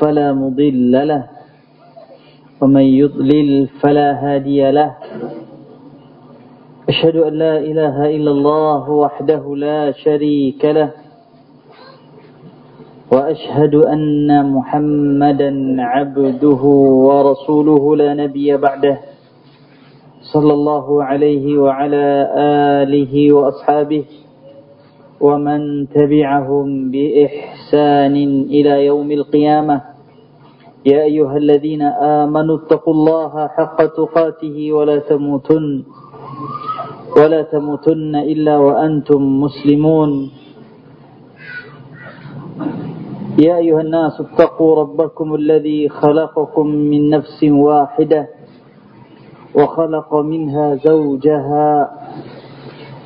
فلا مضل له. ومن يضلل فلا هادي له. أشهد أن لا إله إلا الله وحده لا شريك له. وأشهد أن محمدا عبده ورسوله لا نبي بعده. صلى الله عليه وعلى آله وأصحابه. ومن تبعهم بإحسان إلى يوم القيامة. يا أيها الذين آمنوا اتقوا الله حق تقاته ولا تموتن ولا تموتن إلا وأنتم مسلمون. يا أيها الناس اتقوا ربكم الذي خلقكم من نفس واحدة وخلق منها زوجها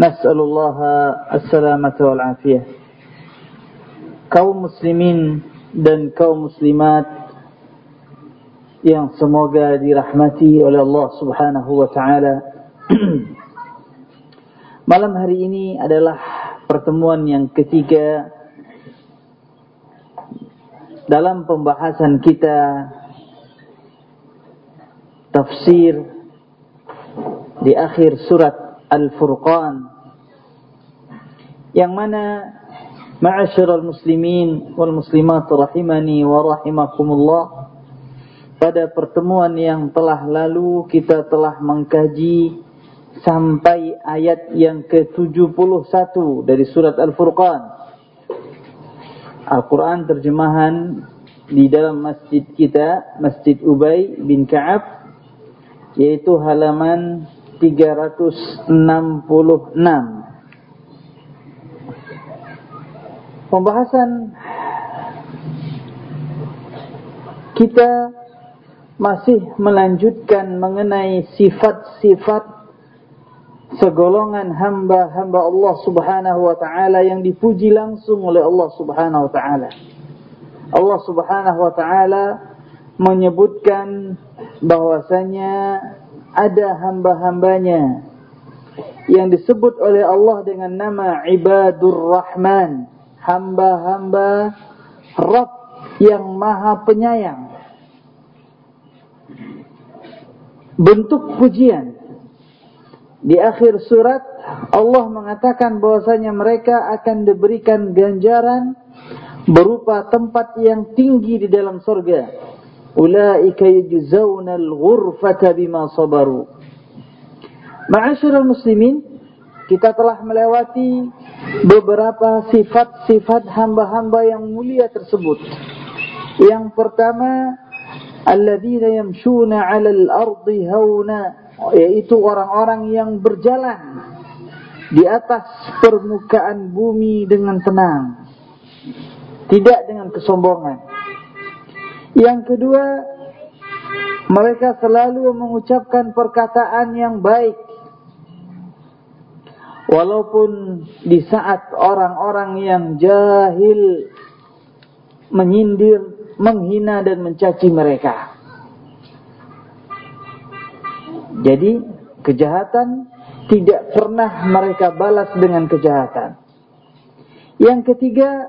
نسأل الله السلامة والعافية kaum muslimin dan kaum muslimat yang semoga dirahmati oleh Allah Subhanahu wa taala. Malam hari ini adalah pertemuan yang ketiga dalam pembahasan kita tafsir di akhir surat Al-Furqan yang mana? Ma'asyiral muslimin wal muslimat rahimani wa rahimakumullah. Pada pertemuan yang telah lalu kita telah mengkaji sampai ayat yang ke-71 dari surat Al-Furqan. Al-Quran terjemahan di dalam masjid kita Masjid Ubay bin Ka'ab yaitu halaman 366 Pembahasan kita masih melanjutkan mengenai sifat-sifat segolongan hamba-hamba Allah Subhanahu wa taala yang dipuji langsung oleh Allah Subhanahu wa taala. Allah Subhanahu wa taala menyebutkan bahwasanya ada hamba-hambanya yang disebut oleh Allah dengan nama Ibadur Rahman hamba-hamba Rabb yang maha penyayang. Bentuk pujian. Di akhir surat Allah mengatakan bahwasanya mereka akan diberikan ganjaran berupa tempat yang tinggi di dalam surga. Ulaika yujzauna al-ghurfata bima sabaru. Ma'asyiral muslimin, kita telah melewati beberapa sifat-sifat hamba-hamba yang mulia tersebut. Yang pertama, alladzina yamshuna 'alal ardi hauna, yaitu orang-orang yang berjalan di atas permukaan bumi dengan tenang. Tidak dengan kesombongan. Yang kedua, mereka selalu mengucapkan perkataan yang baik Walaupun di saat orang-orang yang jahil menyindir, menghina dan mencaci mereka. Jadi kejahatan tidak pernah mereka balas dengan kejahatan. Yang ketiga,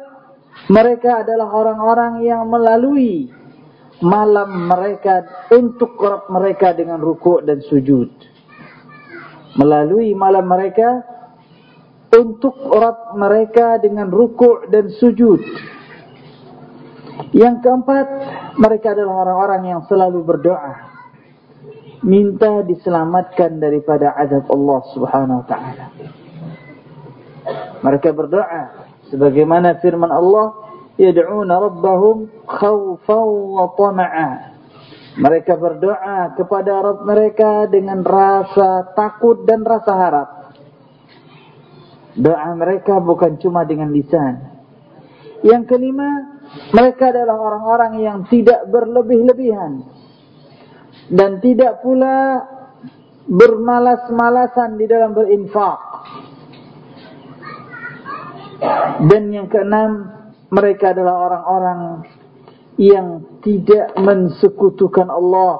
mereka adalah orang-orang yang melalui malam mereka untuk korab mereka dengan rukuk dan sujud. Melalui malam mereka untuk korab mereka dengan rukuk dan sujud. Yang keempat, mereka adalah orang-orang yang selalu berdoa. Minta diselamatkan daripada azab Allah subhanahu wa ta'ala. Mereka berdoa. Sebagaimana firman Allah, yad'una rabbahum khawfan wa tama'a. Mereka berdoa kepada Rabb mereka dengan rasa takut dan rasa harap. Doa mereka bukan cuma dengan lisan. Yang kelima, mereka adalah orang-orang yang tidak berlebih-lebihan. Dan tidak pula bermalas-malasan di dalam berinfak. Dan yang keenam, mereka adalah orang-orang yang tidak mensekutukan Allah.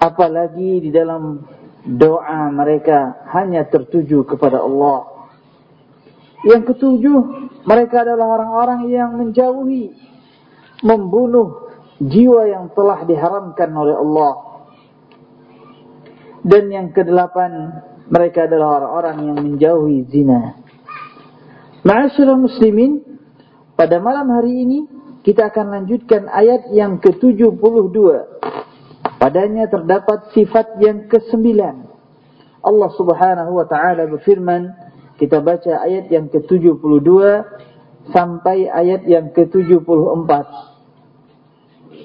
Apalagi di dalam doa mereka hanya tertuju kepada Allah. Yang ketujuh, mereka adalah orang-orang yang menjauhi, membunuh jiwa yang telah diharamkan oleh Allah. Dan yang kedelapan, mereka adalah orang-orang yang menjauhi zina. Ma'asyiral muslimin, pada malam hari ini kita akan lanjutkan ayat yang ke-72. Padanya terdapat sifat yang ke-9. Allah Subhanahu wa taala berfirman, kita baca ayat yang ke-72 sampai ayat yang ke-74.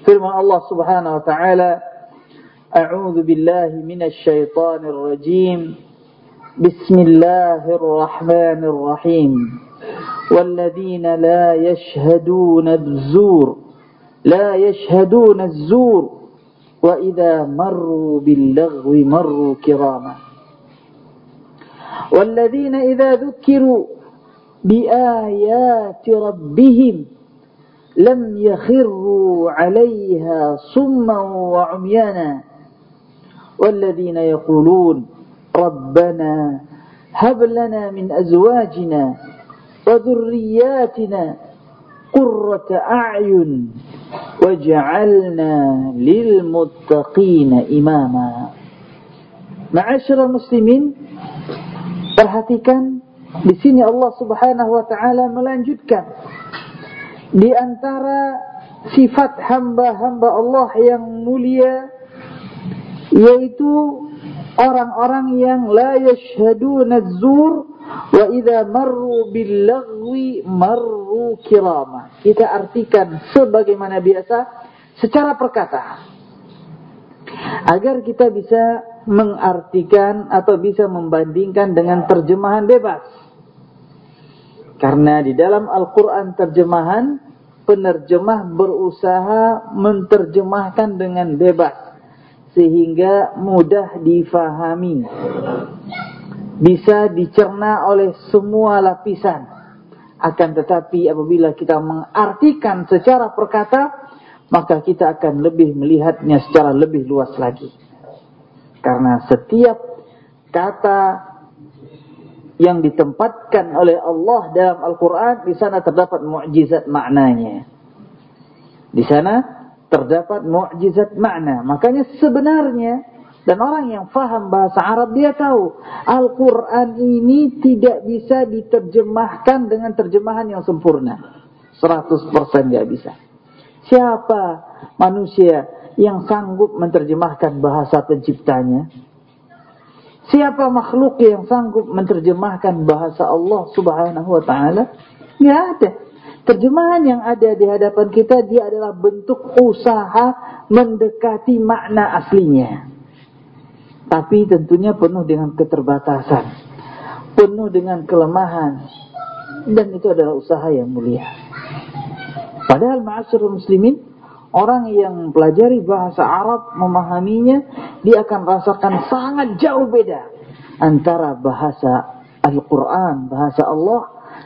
Firman Allah Subhanahu wa taala, A'udzu billahi minasy syaithanir rajim. Bismillahirrahmanirrahim. والذين لا يشهدون الزور لا يشهدون الزور وإذا مروا باللغو مروا كراما. والذين إذا ذكروا بآيات ربهم لم يخروا عليها صما وعميانا. والذين يقولون ربنا هب لنا من أزواجنا وذرياتنا قرة أعين waj'alna lil muttaqina imama. Ma'asyiral muslimin, perhatikan di sini Allah Subhanahu wa taala melanjutkan di antara sifat hamba-hamba Allah yang mulia yaitu orang-orang yang la yashhaduna az-zur Wa marru bil lagwi marru kirama. Kita artikan sebagaimana biasa secara perkataan. Agar kita bisa mengartikan atau bisa membandingkan dengan terjemahan bebas. Karena di dalam Al-Quran terjemahan, penerjemah berusaha menterjemahkan dengan bebas. Sehingga mudah difahami bisa dicerna oleh semua lapisan. Akan tetapi apabila kita mengartikan secara perkata, maka kita akan lebih melihatnya secara lebih luas lagi. Karena setiap kata yang ditempatkan oleh Allah dalam Al-Quran, di sana terdapat mukjizat maknanya. Di sana terdapat mukjizat makna. Makanya sebenarnya dan orang yang faham bahasa Arab dia tahu Al-Quran ini tidak bisa diterjemahkan dengan terjemahan yang sempurna. 100% tidak bisa. Siapa manusia yang sanggup menerjemahkan bahasa penciptanya? Siapa makhluk yang sanggup menerjemahkan bahasa Allah subhanahu wa ta'ala? Tidak ada. Terjemahan yang ada di hadapan kita dia adalah bentuk usaha mendekati makna aslinya. Tapi tentunya penuh dengan keterbatasan. Penuh dengan kelemahan. Dan itu adalah usaha yang mulia. Padahal ma'asyurul muslimin, orang yang pelajari bahasa Arab, memahaminya, dia akan rasakan sangat jauh beda. Antara bahasa Al-Quran, bahasa Allah,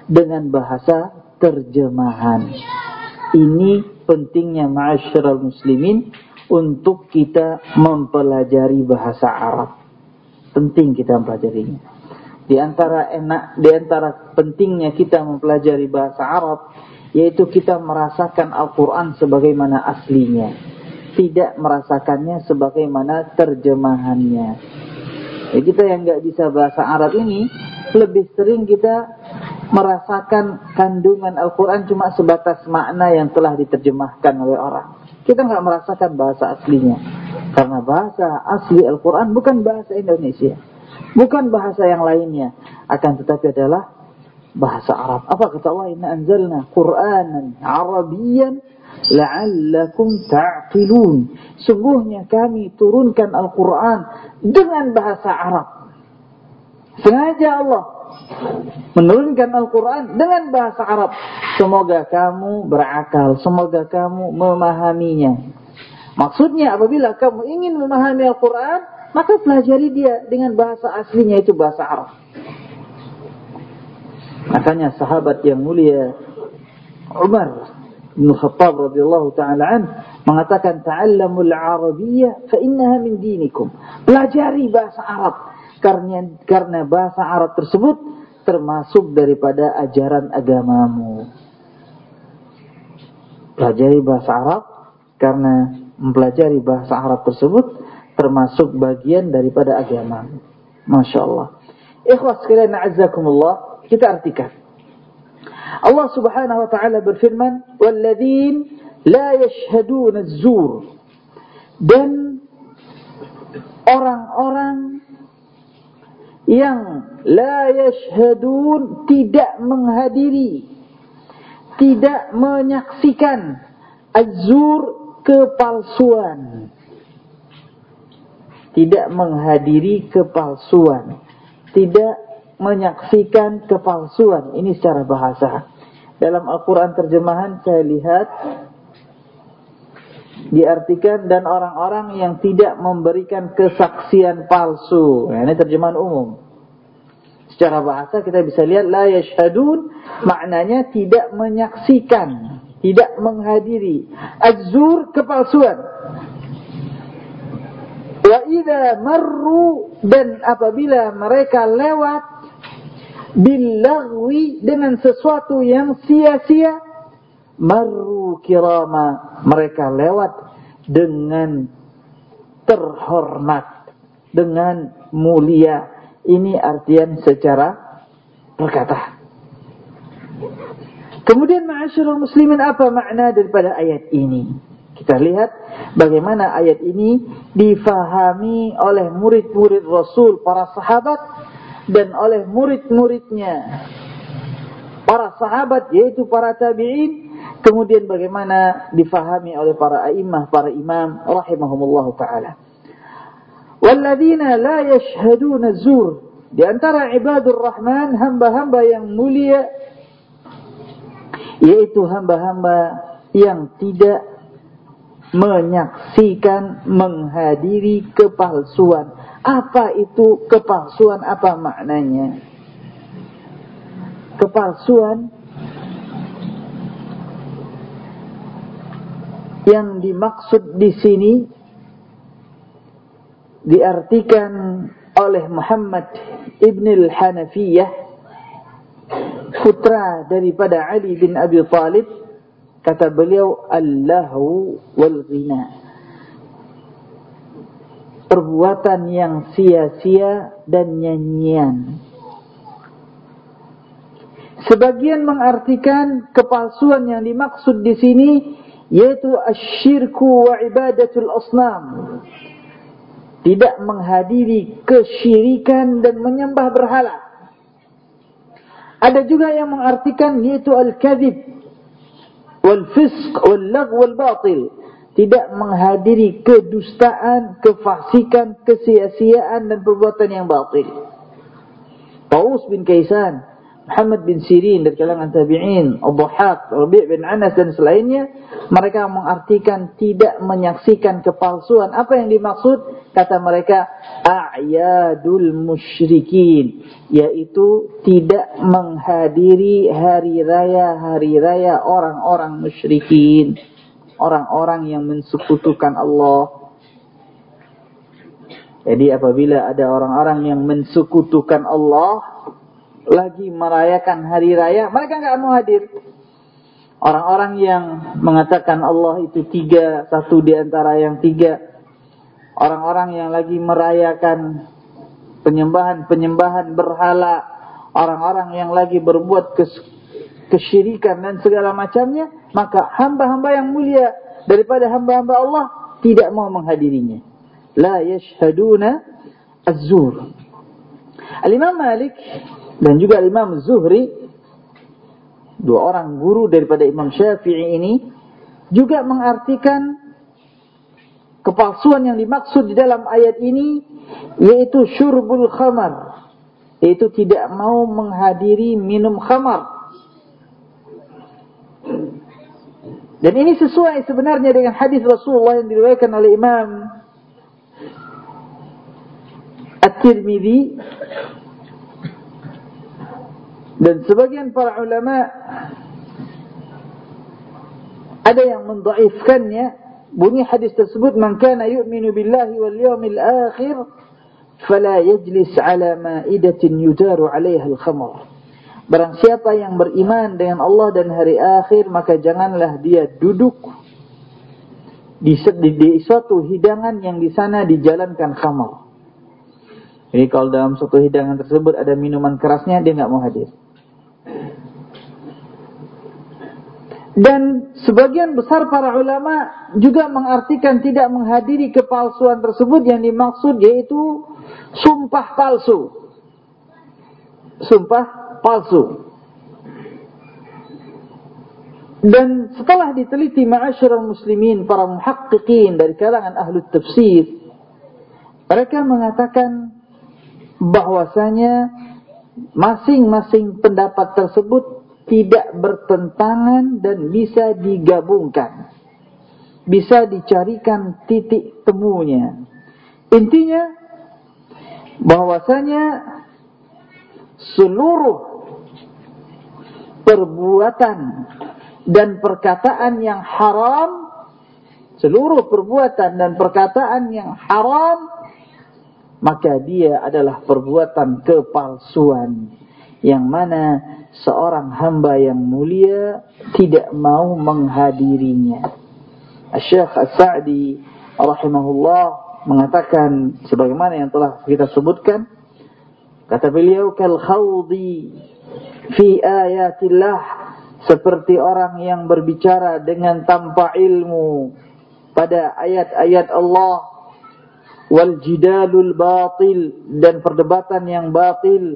dengan bahasa terjemahan. Ini pentingnya ma'asyurul muslimin untuk kita mempelajari bahasa Arab. Penting kita mempelajarinya. Di antara enak, di antara pentingnya kita mempelajari bahasa Arab, yaitu kita merasakan Al-Quran sebagaimana aslinya. Tidak merasakannya sebagaimana terjemahannya. Ya, kita yang nggak bisa bahasa Arab ini, lebih sering kita merasakan kandungan Al-Quran cuma sebatas makna yang telah diterjemahkan oleh orang. Kita nggak merasakan bahasa aslinya. Karena bahasa asli Al-Quran bukan bahasa Indonesia. Bukan bahasa yang lainnya. Akan tetapi adalah bahasa Arab. Apa kata Allah? Inna anzalna Qur'anan Arabiyan la'allakum ta'qilun. Sungguhnya kami turunkan Al-Quran dengan bahasa Arab. Sengaja Allah menurunkan Al-Quran dengan bahasa Arab. Semoga kamu berakal, semoga kamu memahaminya. Maksudnya apabila kamu ingin memahami Al-Quran, maka pelajari dia dengan bahasa aslinya itu bahasa Arab. Makanya sahabat yang mulia Umar bin Khattab radhiyallahu taala an mengatakan ta'allamul arabiyyah fa innaha min dinikum. Pelajari bahasa Arab karena karena bahasa Arab tersebut termasuk daripada ajaran agamamu. Pelajari bahasa Arab karena mempelajari bahasa Arab tersebut termasuk bagian daripada agamamu. Masya Allah. Ikhwas sekalian a'azzakumullah, kita artikan. Allah Subhanahu wa taala berfirman, "Walladzin la yashhadun az-zur." Dan orang-orang yang la yashhadun tidak menghadiri tidak menyaksikan azur kepalsuan. Tidak menghadiri kepalsuan. Tidak menyaksikan kepalsuan. Ini secara bahasa. Dalam Al-Quran terjemahan saya lihat diartikan dan orang-orang yang tidak memberikan kesaksian palsu. Nah, ini terjemahan umum. Secara bahasa kita bisa lihat la yashhadun maknanya tidak menyaksikan, tidak menghadiri. Azur kepalsuan. Wa idza marru dan apabila mereka lewat billagwi dengan sesuatu yang sia-sia Maru kirama. Mereka lewat dengan terhormat. Dengan mulia. Ini artian secara perkataan. Kemudian ma'asyurul muslimin apa makna daripada ayat ini? Kita lihat bagaimana ayat ini difahami oleh murid-murid Rasul, para sahabat, dan oleh murid-muridnya. Para sahabat yaitu para tabi'in Kemudian bagaimana difahami oleh para a'immah, para imam rahimahumullah taala. Walladzina la yashhaduna zur. Di antara ibadur rahman hamba-hamba yang mulia yaitu hamba-hamba yang tidak menyaksikan menghadiri kepalsuan. Apa itu kepalsuan? Apa maknanya? Kepalsuan yang dimaksud di sini diartikan oleh Muhammad ibn al-Hanafiyah putra daripada Ali bin Abi Talib kata beliau Allahu wal ghina perbuatan yang sia-sia dan nyanyian. Sebagian mengartikan kepalsuan yang dimaksud di sini yaitu asyirku wa ibadatul asnam. Tidak menghadiri kesyirikan dan menyembah berhala. Ada juga yang mengartikan yaitu al-kadhib wal fisq wal lag wal batil tidak menghadiri kedustaan, kefasikan, kesia-siaan dan perbuatan yang batil. Paus bin Kaisan Muhammad bin Sirin dari kalangan tabi'in, Ad-Dhahhak, Rabi' bin Anas dan selainnya, mereka mengartikan tidak menyaksikan kepalsuan. Apa yang dimaksud? Kata mereka, a'yadul musyrikin, yaitu tidak menghadiri hari raya-hari raya orang-orang musyrikin. orang-orang yang mensekutukan Allah. Jadi apabila ada orang-orang yang mensekutukan Allah lagi merayakan hari raya, mereka nggak mau hadir. Orang-orang yang mengatakan Allah itu tiga, satu di antara yang tiga. Orang-orang yang lagi merayakan penyembahan-penyembahan berhala. Orang-orang yang lagi berbuat kes kesyirikan dan segala macamnya. Maka hamba-hamba yang mulia daripada hamba-hamba Allah tidak mau menghadirinya. La yashhaduna az-zur. Al-Imam Malik dan juga Al-Imam Zuhri dua orang guru daripada Imam Syafi'i ini juga mengartikan kepalsuan yang dimaksud di dalam ayat ini yaitu syurbul khamar. Yaitu tidak mau menghadiri minum khamar. Dan ini sesuai sebenarnya dengan hadis Rasulullah yang diriwayatkan oleh Imam At-Tirmidzi dan sebagian para ulama ada yang mendaifkannya. Bunyi hadis tersebut, "Man kana yu'minu billahi wal yawmil akhir, fala yajlis 'ala ma'idatin yudaru 'alayha al-khamr." Barang siapa yang beriman dengan Allah dan hari akhir, maka janganlah dia duduk di, di, di suatu hidangan yang di sana dijalankan khamar. Jadi kalau dalam suatu hidangan tersebut ada minuman kerasnya, dia nggak mau hadir. Dan sebagian besar para ulama juga mengartikan tidak menghadiri kepalsuan tersebut yang dimaksud yaitu sumpah palsu. Sumpah palsu. Dan setelah diteliti ma'asyiral muslimin para muhaqqiqin dari kalangan ahli tafsir mereka mengatakan bahwasanya masing-masing pendapat tersebut tidak bertentangan dan bisa digabungkan. Bisa dicarikan titik temunya. Intinya bahwasanya seluruh perbuatan dan perkataan yang haram seluruh perbuatan dan perkataan yang haram maka dia adalah perbuatan kepalsuan. Yang mana seorang hamba yang mulia tidak mau menghadirinya. Syekh As-Sa'di rahimahullah mengatakan sebagaimana yang telah kita sebutkan. Kata beliau kal khawdi fi ayatillah. Seperti orang yang berbicara dengan tanpa ilmu pada ayat-ayat Allah wal jidalul batil dan perdebatan yang batil.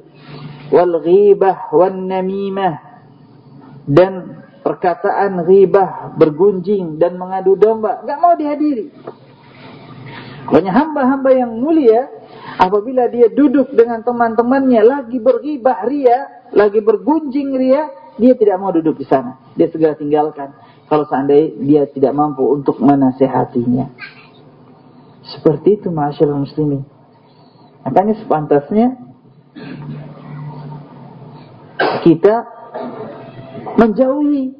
Wal ghibah wan namimah dan perkataan ghibah bergunjing dan mengadu domba. Enggak mau dihadiri. Banyak hamba-hamba yang mulia apabila dia duduk dengan teman-temannya lagi berghibah ria lagi bergunjing ria dia tidak mau duduk di sana. Dia segera tinggalkan kalau seandainya dia tidak mampu untuk menasehatinya seperti itu masyarakat muslimin. Makanya sepantasnya kita menjauhi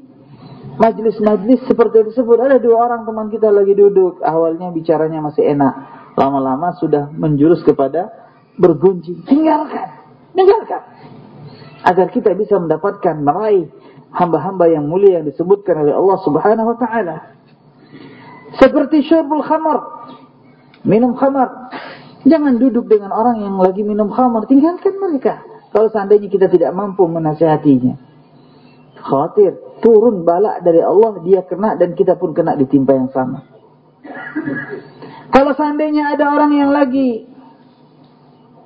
majlis-majlis seperti tersebut. Ada dua orang teman kita lagi duduk, awalnya bicaranya masih enak, lama-lama sudah menjurus kepada bergunjing. Tinggalkan, tinggalkan. Agar kita bisa mendapatkan meraih hamba-hamba yang mulia yang disebutkan oleh Allah Subhanahu wa taala. Seperti syurbul khamar, minum khamar. Jangan duduk dengan orang yang lagi minum khamar, tinggalkan mereka. Kalau seandainya kita tidak mampu menasihatinya. Khawatir, turun balak dari Allah, dia kena dan kita pun kena ditimpa yang sama. Kalau seandainya ada orang yang lagi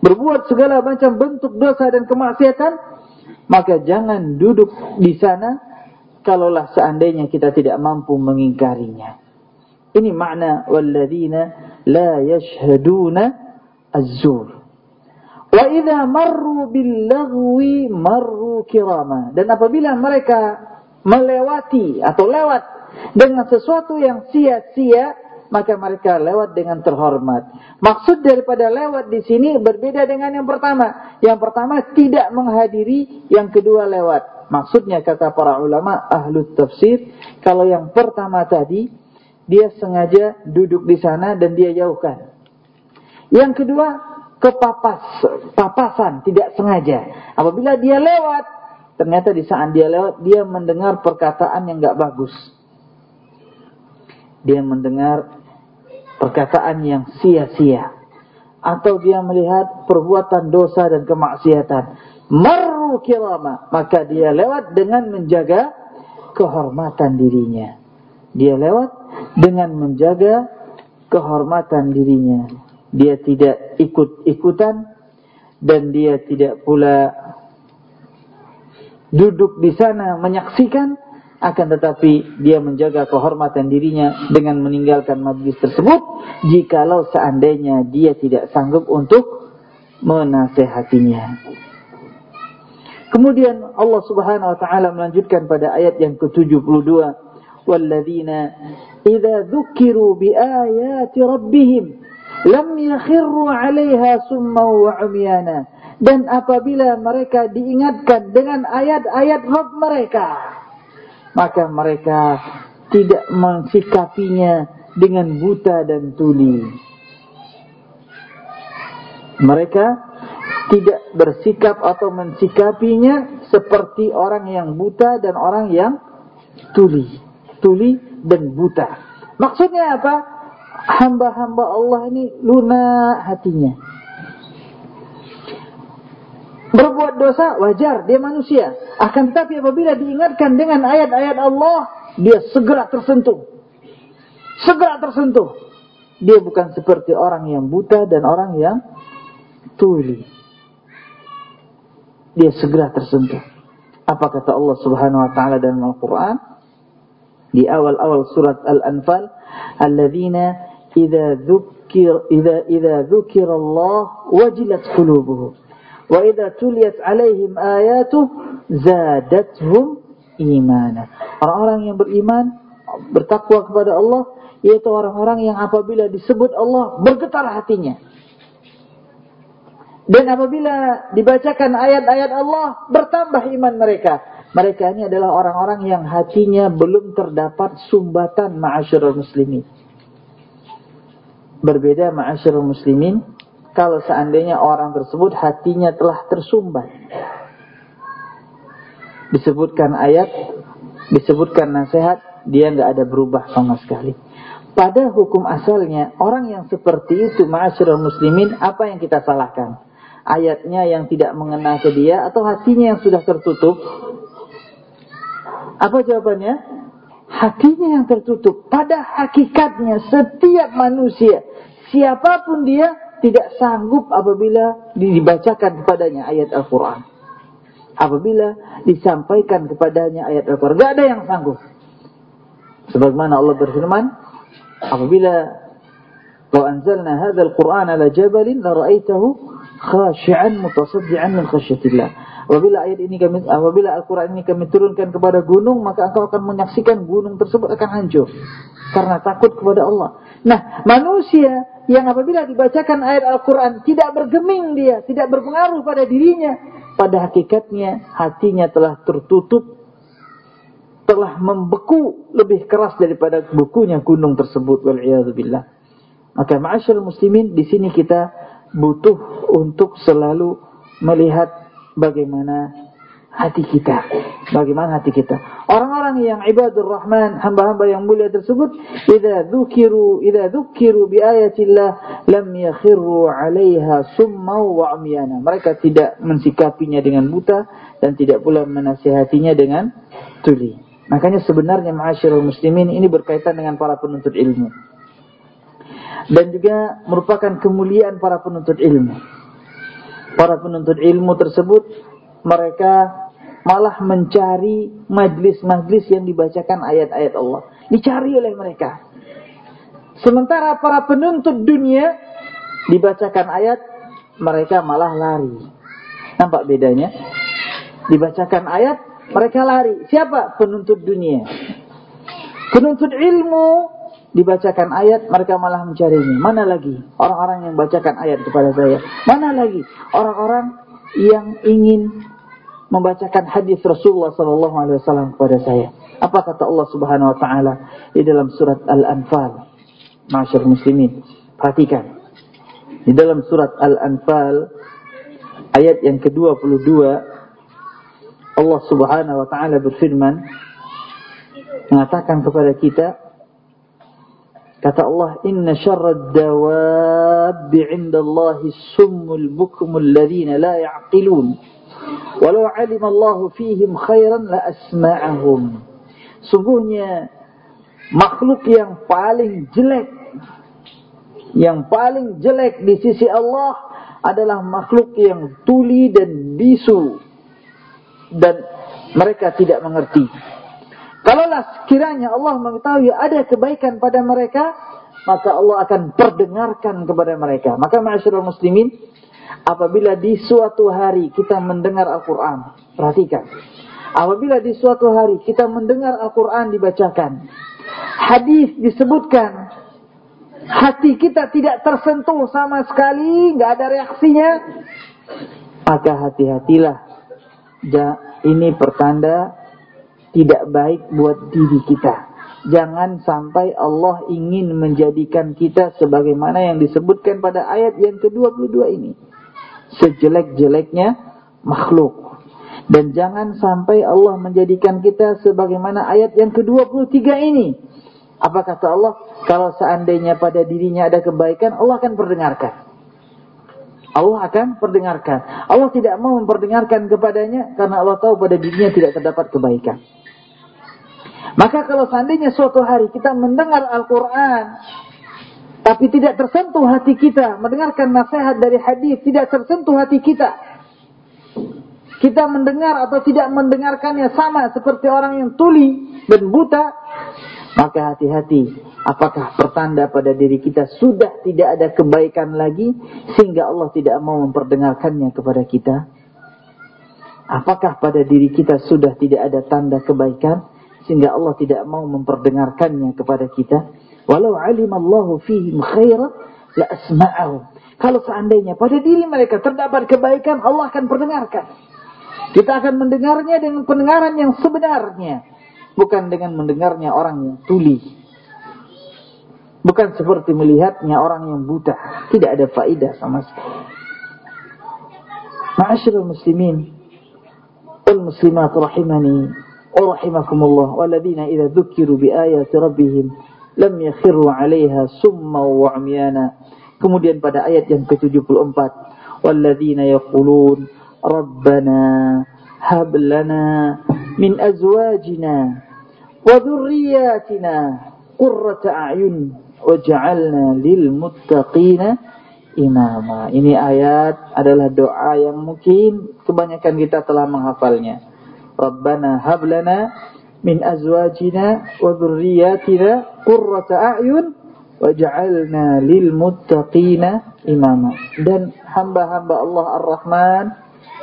berbuat segala macam bentuk dosa dan kemaksiatan, maka jangan duduk di sana kalaulah seandainya kita tidak mampu mengingkarinya. Ini makna walladzina az-zur. Wa idza marru bil lagwi marru kirama. Dan apabila mereka melewati atau lewat dengan sesuatu yang sia-sia, maka mereka lewat dengan terhormat. Maksud daripada lewat di sini berbeda dengan yang pertama. Yang pertama tidak menghadiri, yang kedua lewat. Maksudnya kata para ulama ahlu tafsir, kalau yang pertama tadi dia sengaja duduk di sana dan dia jauhkan. Yang kedua, kepapas, papasan, tidak sengaja. Apabila dia lewat, ternyata di saat dia lewat, dia mendengar perkataan yang nggak bagus. Dia mendengar perkataan yang sia-sia. Atau dia melihat perbuatan dosa dan kemaksiatan. Marru kirama. Maka dia lewat dengan menjaga kehormatan dirinya. Dia lewat dengan menjaga kehormatan dirinya. Dia tidak ikut-ikutan dan dia tidak pula duduk di sana menyaksikan akan tetapi dia menjaga kehormatan dirinya dengan meninggalkan majlis tersebut jikalau seandainya dia tidak sanggup untuk menasehatinya. Kemudian Allah Subhanahu wa taala melanjutkan pada ayat yang ke-72, "Walladzina idza dzukiru biayati rabbihim lam yakhirru 'alaiha summa wa 'umyana." Dan apabila mereka diingatkan dengan ayat-ayat Rabb mereka, maka mereka tidak mensikapinya dengan buta dan tuli. Mereka tidak bersikap atau mensikapinya seperti orang yang buta dan orang yang tuli. Tuli dan buta. Maksudnya apa? Hamba-hamba Allah ini lunak hatinya. Berbuat dosa wajar, dia manusia. Akan tetapi apabila diingatkan dengan ayat-ayat Allah, dia segera tersentuh. Segera tersentuh. Dia bukan seperti orang yang buta dan orang yang tuli. Dia segera tersentuh. Apa kata Allah Subhanahu wa taala dalam Al-Qur'an? Di awal-awal surat Al-Anfal, "Alladzina idza dzukir idza idza dzukira Allah wajilat qulubuhum." Wa idza tuliyat alaihim ayatu zadatuhum imana. Orang-orang yang beriman bertakwa kepada Allah yaitu orang-orang yang apabila disebut Allah bergetar hatinya. Dan apabila dibacakan ayat-ayat Allah bertambah iman mereka. Mereka ini adalah orang-orang yang hatinya belum terdapat sumbatan ma'asyurul muslimin. Berbeda ma'asyurul muslimin kalau seandainya orang tersebut hatinya telah tersumbat. Disebutkan ayat, disebutkan nasihat, dia nggak ada berubah sama sekali. Pada hukum asalnya, orang yang seperti itu, ma'asyurul muslimin, apa yang kita salahkan? Ayatnya yang tidak mengena ke dia, atau hatinya yang sudah tertutup? Apa jawabannya? Hatinya yang tertutup. Pada hakikatnya, setiap manusia, siapa pun dia, tidak sanggup apabila dibacakan kepadanya ayat Al-Quran. Apabila disampaikan kepadanya ayat Al-Quran. Tidak ada yang sanggup. Sebagaimana Allah berfirman, apabila Kalau anzalna hadzal Qur'an ala jabalin la ra'aitahu khashi'an mutasaddian min. Apabila ayat ini kami apabila Al-Qur'an ini kami turunkan kepada gunung, maka engkau akan menyaksikan gunung tersebut akan hancur karena takut kepada Allah. Nah, manusia yang apabila dibacakan ayat Al-Quran tidak bergeming dia, tidak berpengaruh pada dirinya. Pada hakikatnya hatinya telah tertutup, telah membeku lebih keras daripada bukunya gunung tersebut. Wal'iyadzubillah. Maka ma'asyar muslimin di sini kita butuh untuk selalu melihat bagaimana hati kita. Bagaimana hati kita? Orang-orang yang ibadur rahman, hamba-hamba yang mulia tersebut, idza dzukiru idza dzukiru bi ayatillah lam yakhiru 'alaiha summa wa umyana. Mereka tidak mensikapinya dengan buta dan tidak pula menasihatinya dengan tuli. Makanya sebenarnya ma'asyiral muslimin ini berkaitan dengan para penuntut ilmu. Dan juga merupakan kemuliaan para penuntut ilmu. Para penuntut ilmu tersebut mereka malah mencari majlis-majlis yang dibacakan ayat-ayat Allah. Dicari oleh mereka. Sementara para penuntut dunia dibacakan ayat, mereka malah lari. Nampak bedanya? Dibacakan ayat, mereka lari. Siapa? Penuntut dunia. Penuntut ilmu dibacakan ayat, mereka malah mencarinya. Mana lagi orang-orang yang bacakan ayat kepada saya? Mana lagi orang-orang yang ingin membacakan hadis Rasulullah sallallahu alaihi wasallam kepada saya. Apa kata Allah Subhanahu wa taala di dalam surat Al-Anfal? Masyarakat muslimin, perhatikan. Di dalam surat Al-Anfal ayat yang ke-22 Allah Subhanahu wa taala berfirman mengatakan kepada kita kata Allah inna syarrad dawabbi 'indallahi summul bukmul ladzina la ya'qilun. Walau 'alima Allahu fihim khairan la asma'ahum. Sungguhnya makhluk yang paling jelek yang paling jelek di sisi Allah adalah makhluk yang tuli dan bisu. Dan mereka tidak mengerti. Kalaulah sekiranya Allah mengetahui ada kebaikan pada mereka, maka Allah akan perdengarkan kepada mereka. Maka masyarakat muslimin, apabila di suatu hari kita mendengar Al-Quran, perhatikan. Apabila di suatu hari kita mendengar Al-Quran dibacakan, hadis disebutkan, hati kita tidak tersentuh sama sekali, nggak ada reaksinya, maka hati-hatilah. Ini pertanda tidak baik buat diri kita. Jangan sampai Allah ingin menjadikan kita sebagaimana yang disebutkan pada ayat yang ke-22 ini. Sejelek-jeleknya makhluk. Dan jangan sampai Allah menjadikan kita sebagaimana ayat yang ke-23 ini. Apa kata Allah? Kalau seandainya pada dirinya ada kebaikan, Allah akan perdengarkan. Allah akan perdengarkan. Allah tidak mau memperdengarkan kepadanya karena Allah tahu pada dirinya tidak terdapat kebaikan. Maka kalau seandainya suatu hari kita mendengar Al-Quran, tapi tidak tersentuh hati kita, mendengarkan nasihat dari hadis tidak tersentuh hati kita, kita mendengar atau tidak mendengarkannya sama seperti orang yang tuli dan buta, maka hati-hati, apakah pertanda pada diri kita sudah tidak ada kebaikan lagi sehingga Allah tidak mau memperdengarkannya kepada kita? Apakah pada diri kita sudah tidak ada tanda kebaikan sehingga Allah tidak mau memperdengarkannya kepada kita? Walau alimallahu fihim khairan la asma'ahum. Kalau seandainya pada diri mereka terdapat kebaikan, Allah akan perdengarkan. Kita akan mendengarnya dengan pendengaran yang sebenarnya bukan dengan mendengarnya orang yang tuli. Bukan seperti melihatnya orang yang buta. Tidak ada faidah sama sekali. Ma'asyirul muslimin. Wal muslimat rahimani. Wa rahimakumullah. Waladina idha dhukiru bi ayati rabbihim. Lam yakhiru alaiha summa wa umyana. Kemudian pada ayat yang ke-74. Waladina yakulun. Rabbana hab lana min azwajina wa dzurriyyatina qurrata وَجَعَلْنَا waj'alna lil imama. Ini ayat adalah doa yang mungkin kebanyakan kita telah menghafalnya. Rabbana hablana min azwajina wa dzurriyyatina qurrata a'yun waj'alna lil muttaqina imama. Dan hamba-hamba Allah Ar-Rahman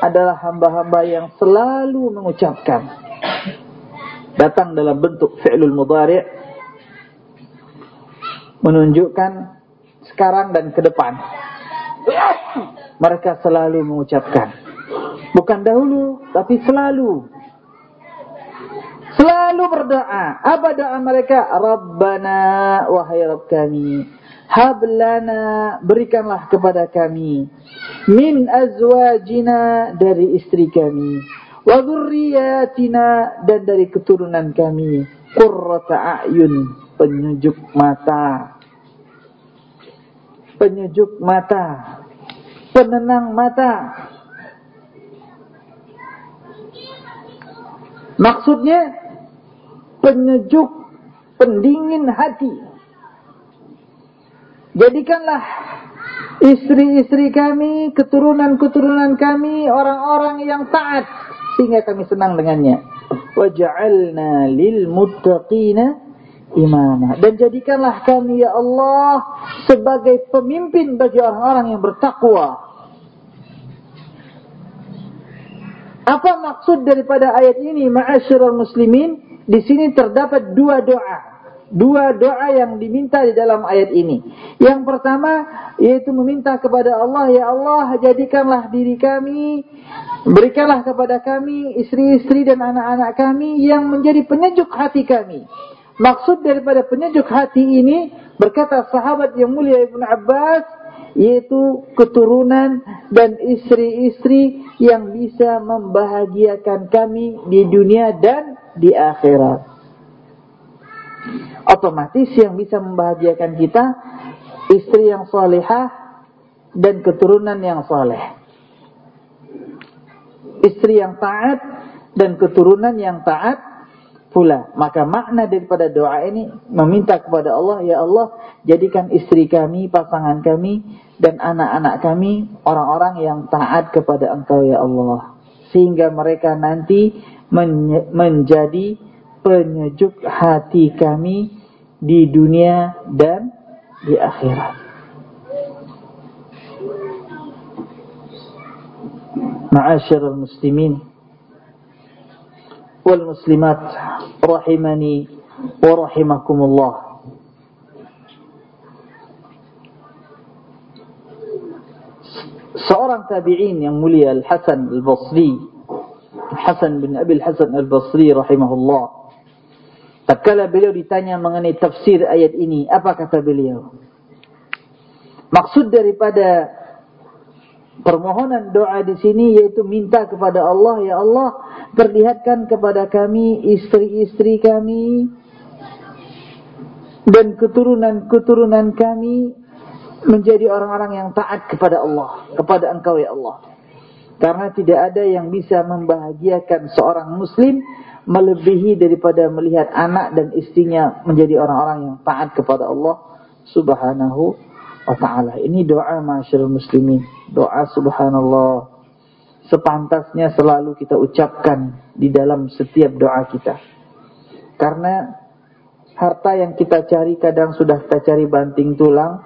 adalah hamba-hamba yang selalu mengucapkan datang dalam bentuk fi'lul mudhari' menunjukkan sekarang dan ke depan. Mereka selalu mengucapkan. Bukan dahulu, tapi selalu. Selalu berdoa. Apa doa mereka? Rabbana, wahai Rabb kami. Hablana, berikanlah kepada kami. Min azwajina, dari istri kami wa dzurriyyatina dan dari keturunan kami qurrata a'yun penyejuk mata. Penyejuk mata. Penenang mata. Maksudnya penyejuk pendingin hati. Jadikanlah istri-istri kami keturunan-keturunan kami orang-orang yang taat sehingga kami senang dengannya. Waj'alna lil muttaqina imama. Dan jadikanlah kami ya Allah sebagai pemimpin bagi orang-orang yang bertakwa. Apa maksud daripada ayat ini? Ma'asyiral muslimin, di sini terdapat dua doa. Dua doa yang diminta di dalam ayat ini. Yang pertama yaitu meminta kepada Allah, ya Allah jadikanlah diri kami, berikanlah kepada kami istri-istri dan anak-anak kami yang menjadi penyejuk hati kami. Maksud daripada penyejuk hati ini berkata sahabat yang mulia Ibn Abbas yaitu keturunan dan istri-istri yang bisa membahagiakan kami di dunia dan di akhirat. Otomatis yang bisa membahagiakan kita istri yang salihah dan keturunan yang saleh. Istri yang taat dan keturunan yang taat pula. Maka makna daripada doa ini meminta kepada Allah, Ya Allah, jadikan istri kami, pasangan kami, dan anak-anak kami orang-orang yang taat kepada Engkau, Ya Allah. Sehingga mereka nanti men menjadi penyejuk hati kami di dunia dan di akhirat. Ma'asyiral muslimin wal muslimat rahimani wa rahimakumullah. Seorang tabi'in yang mulia Al-Hasan Al-Basri Hasan bin Abi Al-Hasan Al-Basri rahimahullah tatkala beliau ditanya mengenai tafsir ayat ini apa kata beliau? Maksud daripada permohonan doa di sini yaitu minta kepada Allah ya Allah perlihatkan kepada kami istri-istri kami dan keturunan-keturunan kami menjadi orang-orang yang taat kepada Allah kepada Engkau ya Allah. Karena tidak ada yang bisa membahagiakan seorang muslim melebihi daripada melihat anak dan istrinya menjadi orang-orang yang taat kepada Allah subhanahu wa ta'ala ini doa masyarakat muslimin doa subhanallah sepantasnya selalu kita ucapkan di dalam setiap doa kita. Karena harta yang kita cari kadang sudah kita cari banting tulang,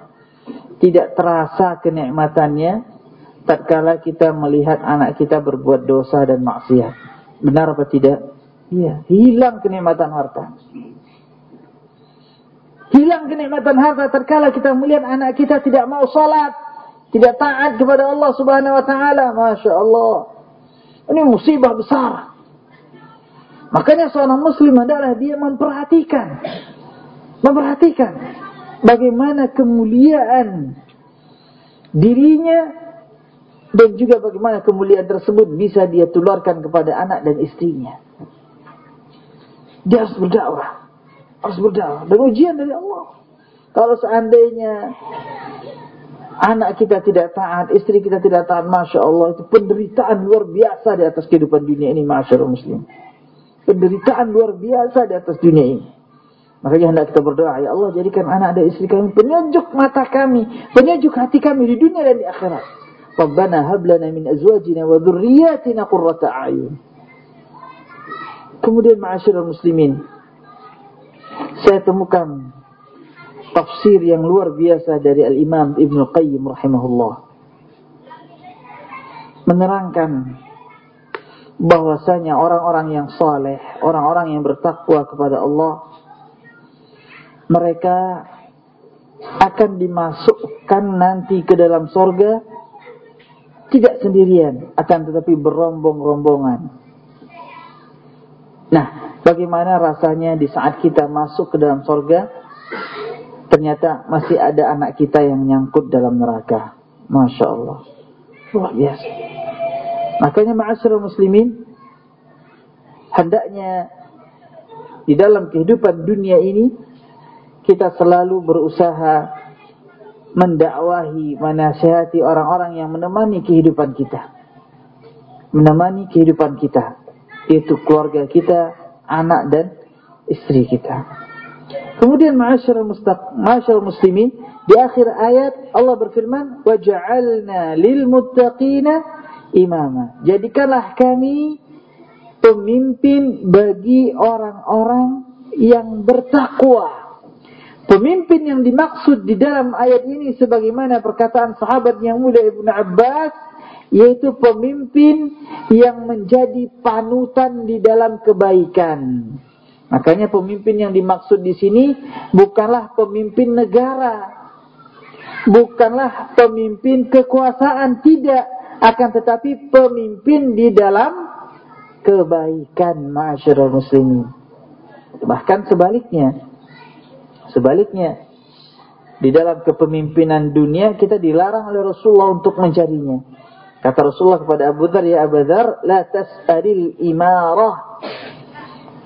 tidak terasa kenikmatannya tatkala kita melihat anak kita berbuat dosa dan maksiat. Benar apa tidak? Iya, hilang kenikmatan harta. Hilang kenikmatan harta tatkala kita melihat anak kita tidak mau salat, tidak taat kepada Allah Subhanahu wa taala, Masya Allah. Ini musibah besar. Makanya seorang muslim adalah dia memperhatikan memperhatikan bagaimana kemuliaan dirinya dan juga bagaimana kemuliaan tersebut bisa dia tularkan kepada anak dan istrinya. Dia harus berdakwah. Harus berdakwah. Dan ujian dari Allah. Kalau seandainya anak kita tidak taat, istri kita tidak taat, Masya Allah, itu penderitaan luar biasa di atas kehidupan dunia ini, Masya Allah Muslim. Penderitaan luar biasa di atas dunia ini. Makanya hendak kita berdoa, Ya Allah jadikan anak dan istri kami penyejuk mata kami, penyejuk hati kami di dunia dan di akhirat. Rabbana hablana min azwajina wa dhurriyyatina qurrata a'yun. Kemudian ma'asyiral muslimin, saya temukan tafsir yang luar biasa dari Al-Imam Ibn Qayyim rahimahullah. Menerangkan bahwasanya orang-orang yang saleh, orang-orang yang bertakwa kepada Allah, mereka akan dimasukkan nanti ke dalam sorga tidak sendirian, akan tetapi berombong-rombongan. Nah, bagaimana rasanya di saat kita masuk ke dalam sorga? ternyata masih ada anak kita yang nyangkut dalam neraka. Masya Allah. Luar biasa. Makanya ma'asyarul muslimin, hendaknya di dalam kehidupan dunia ini, kita selalu berusaha mendakwahi, menasihati orang-orang yang menemani kehidupan kita. Menemani kehidupan kita. Yaitu keluarga kita, anak dan istri kita. Kemudian ma'asyarul muslimin di akhir ayat Allah berfirman waja'alna lil imama. Jadikanlah kami pemimpin bagi orang-orang yang bertakwa. Pemimpin yang dimaksud di dalam ayat ini sebagaimana perkataan sahabat yang mulia Ibnu Abbas yaitu pemimpin yang menjadi panutan di dalam kebaikan Makanya pemimpin yang dimaksud di sini bukanlah pemimpin negara. Bukanlah pemimpin kekuasaan, tidak. Akan tetapi pemimpin di dalam kebaikan masyarakat muslimin. Bahkan sebaliknya. Sebaliknya. Di dalam kepemimpinan dunia kita dilarang oleh Rasulullah untuk mencarinya. Kata Rasulullah kepada Abu Dhar, Ya Abu Dhar, La tas'alil imarah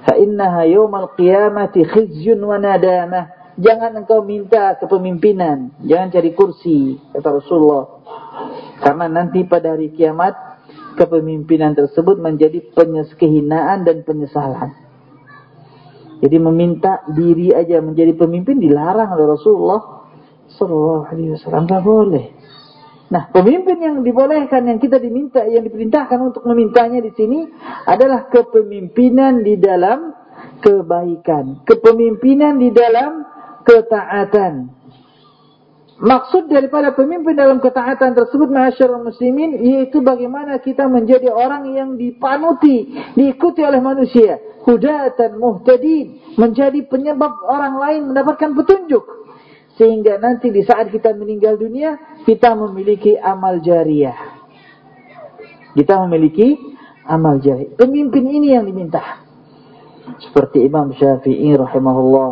Fa'innaha yawmal qiyamati khizyun wa nadamah. Jangan engkau minta kepemimpinan. Jangan cari kursi. Kata Rasulullah. Karena nanti pada hari kiamat, kepemimpinan tersebut menjadi kehinaan dan penyesalan. Jadi meminta diri aja menjadi pemimpin dilarang oleh Rasulullah Sallallahu Alaihi Wasallam. Tidak boleh. Nah, pemimpin yang dibolehkan, yang kita diminta, yang diperintahkan untuk memintanya di sini adalah kepemimpinan di dalam kebaikan, kepemimpinan di dalam ketaatan. Maksud daripada pemimpin dalam ketaatan tersebut masyarakat muslimin yaitu bagaimana kita menjadi orang yang dipanuti, diikuti oleh manusia, hudatan muhtadin, menjadi penyebab orang lain mendapatkan petunjuk. Sehingga nanti di saat kita meninggal dunia, kita memiliki amal jariah. Kita memiliki amal jariah. Pemimpin ini yang diminta. Seperti Imam Syafi'i rahimahullah.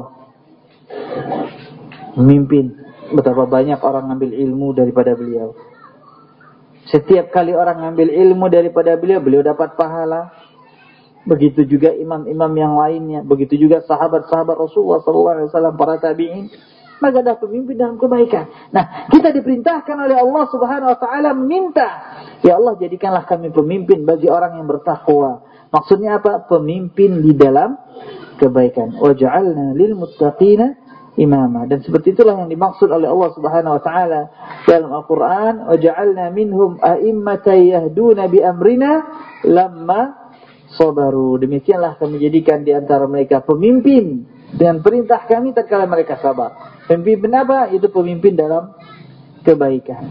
Memimpin. Betapa banyak orang ngambil ilmu daripada beliau. Setiap kali orang ngambil ilmu daripada beliau, beliau dapat pahala. Begitu juga imam-imam yang lainnya. Begitu juga sahabat-sahabat Rasulullah SAW, para tabi'in maka ada pemimpin dalam kebaikan. Nah, kita diperintahkan oleh Allah Subhanahu wa taala minta, ya Allah jadikanlah kami pemimpin bagi orang yang bertakwa. Maksudnya apa? Pemimpin di dalam kebaikan. Waj'alna lil muttaqina imama. Dan seperti itulah yang dimaksud oleh Allah Subhanahu wa taala dalam Al-Qur'an, waj'alna minhum a'immatan yahduna bi amrina lamma sabaru. Demikianlah kami jadikan di antara mereka pemimpin dengan perintah kami tatkala mereka sabar. Pemimpin apa? Itu pemimpin dalam kebaikan.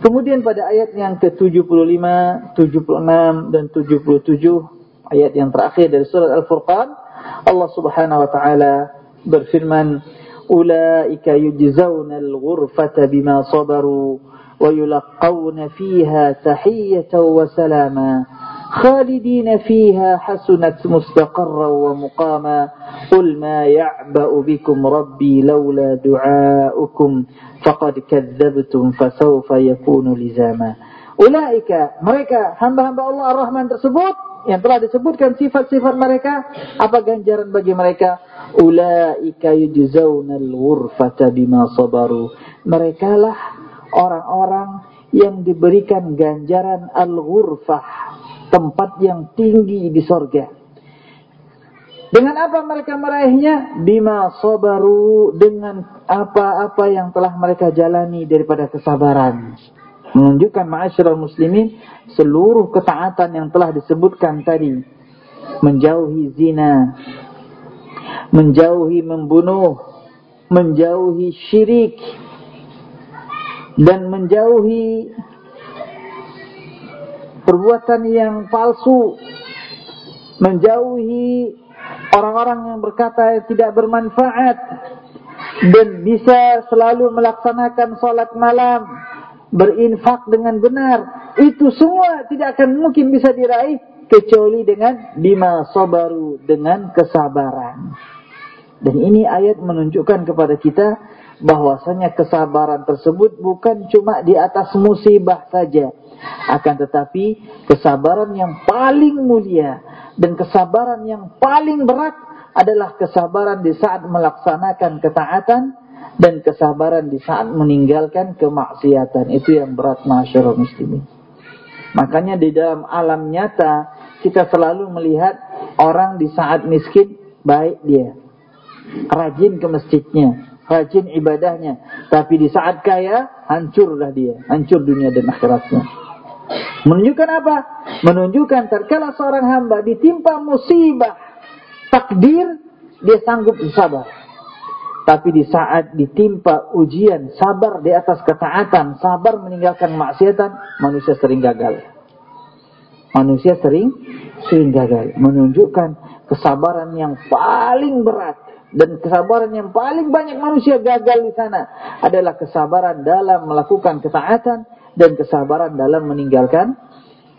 Kemudian pada ayat yang ke-75, 76 dan 77 ayat yang terakhir dari surat Al-Furqan, Allah Subhanahu wa taala berfirman, "Ulaika yujzauna al-ghurfata bima sabaru wa yulqawna fiha tahiyyatan wa salama." خالدين فيها حسنت مستقرا ومقاما قل ما يعبأ بكم ربي لولا دعاؤكم فقد كذبتم فسوف يكون لزاما Ulaika mereka hamba-hamba Allah Ar-Rahman tersebut yang telah disebutkan sifat-sifat mereka apa ganjaran bagi mereka ulaika yujzaunal ghurfata bima sabaru mereka lah orang-orang yang diberikan ganjaran al-ghurfah tempat yang tinggi di sorga. Dengan apa mereka meraihnya? Bima sobaru dengan apa-apa yang telah mereka jalani daripada kesabaran. Menunjukkan ma'asyiral muslimin seluruh ketaatan yang telah disebutkan tadi. Menjauhi zina, menjauhi membunuh, menjauhi syirik, dan menjauhi perbuatan yang palsu, menjauhi orang-orang yang berkata tidak bermanfaat dan bisa selalu melaksanakan sholat malam, berinfak dengan benar. Itu semua tidak akan mungkin bisa diraih kecuali dengan bima sabaru, dengan kesabaran. Dan ini ayat menunjukkan kepada kita bahwasanya kesabaran tersebut bukan cuma di atas musibah saja akan tetapi kesabaran yang paling mulia dan kesabaran yang paling berat adalah kesabaran di saat melaksanakan ketaatan dan kesabaran di saat meninggalkan kemaksiatan. Itu yang berat masyarakat muslimin. Makanya di dalam alam nyata kita selalu melihat orang di saat miskin baik dia. Rajin ke masjidnya, rajin ibadahnya. Tapi di saat kaya hancurlah dia, hancur dunia dan akhiratnya. Menunjukkan apa? Menunjukkan terkala seorang hamba ditimpa musibah takdir, dia sanggup sabar. Tapi di saat ditimpa ujian, sabar di atas ketaatan, sabar meninggalkan maksiatan, manusia sering gagal. Manusia sering sering gagal. Menunjukkan kesabaran yang paling berat dan kesabaran yang paling banyak manusia gagal di sana adalah kesabaran dalam melakukan ketaatan dan kesabaran dalam meninggalkan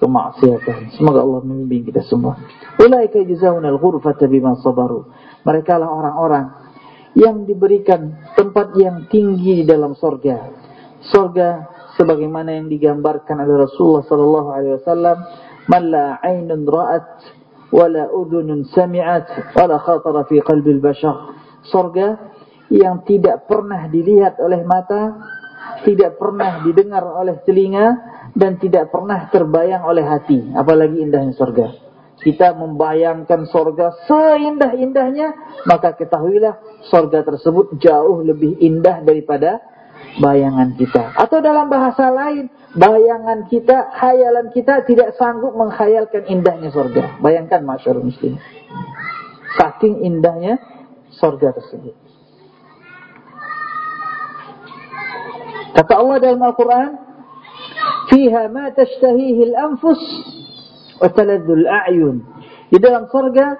kemaksiatan. Semoga Allah membimbing kita semua. Ulaika jazaa'una al-ghurfata bima sabaru. Mereka lah orang-orang yang diberikan tempat yang tinggi di dalam sorga. Sorga sebagaimana yang digambarkan oleh Rasulullah sallallahu alaihi wasallam, "Man la ra'at wa la udhunun sami'at wa la khatara fi qalbil bashar." Sorga yang tidak pernah dilihat oleh mata, tidak pernah didengar oleh telinga dan tidak pernah terbayang oleh hati, apalagi indahnya sorga. Kita membayangkan sorga seindah-indahnya, maka ketahuilah sorga tersebut jauh lebih indah daripada bayangan kita. Atau dalam bahasa lain, bayangan kita, khayalan kita tidak sanggup menghayalkan indahnya sorga. Bayangkan masyarakat muslim. Saking indahnya sorga tersebut. Kata Allah dalam Al-Quran, Fiha ma tashtahihi al-anfus wa taladdu al-a'yun. Di dalam sorga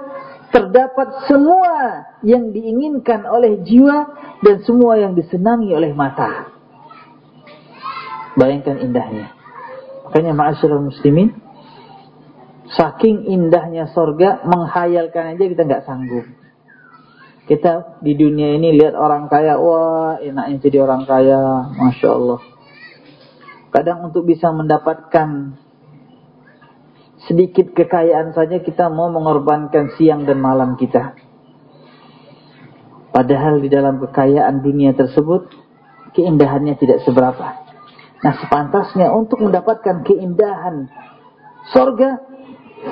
terdapat semua yang diinginkan oleh jiwa dan semua yang disenangi oleh mata. Bayangkan indahnya. Makanya ma'asyiral muslimin, saking indahnya sorga, menghayalkan aja kita nggak sanggup. Kita di dunia ini lihat orang kaya, wah enaknya jadi orang kaya, Masya Allah. Kadang untuk bisa mendapatkan sedikit kekayaan saja kita mau mengorbankan siang dan malam kita. Padahal di dalam kekayaan dunia tersebut keindahannya tidak seberapa. Nah sepantasnya untuk mendapatkan keindahan sorga,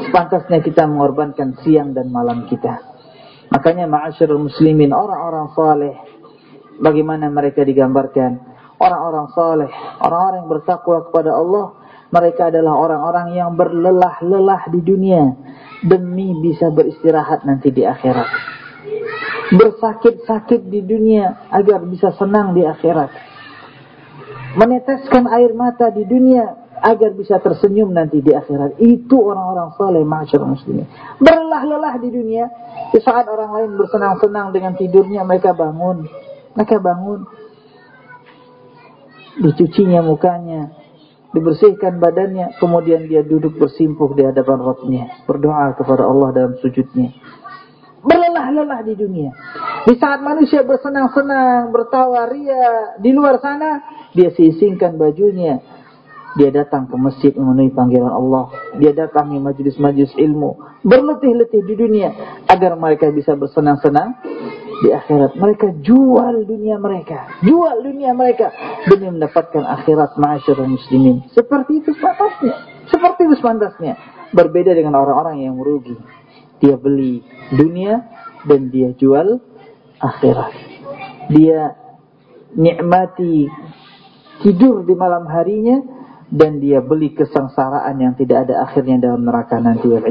sepantasnya kita mengorbankan siang dan malam kita. Makanya ma'asyarul muslimin, orang-orang saleh, bagaimana mereka digambarkan? Orang-orang saleh, orang-orang yang bertakwa kepada Allah, mereka adalah orang-orang yang berlelah-lelah di dunia demi bisa beristirahat nanti di akhirat. Bersakit-sakit di dunia agar bisa senang di akhirat. Meneteskan air mata di dunia agar bisa tersenyum nanti di akhirat. Itu orang-orang saleh masyarakat muslimin. Berlelah-lelah di dunia, di saat orang lain bersenang-senang dengan tidurnya, mereka bangun. Mereka bangun. Dicucinya mukanya, dibersihkan badannya, kemudian dia duduk bersimpuh di hadapan Rabbnya, berdoa kepada Allah dalam sujudnya. Berlelah-lelah di dunia. Di saat manusia bersenang-senang, bertawa ria di luar sana, dia sisingkan bajunya. Dia datang ke masjid memenuhi panggilan Allah. Dia datangi majlis-majlis ilmu. Berletih-letih di dunia. Agar mereka bisa bersenang-senang di akhirat. Mereka jual dunia mereka. Jual dunia mereka. Demi mendapatkan akhirat ma'asyurah muslimin. Seperti itu sepantasnya. Seperti itu sepantasnya. Berbeda dengan orang-orang yang merugi. Dia beli dunia dan dia jual akhirat. Dia nikmati tidur di malam harinya dan dia beli kesengsaraan yang tidak ada akhirnya dalam neraka nanti wal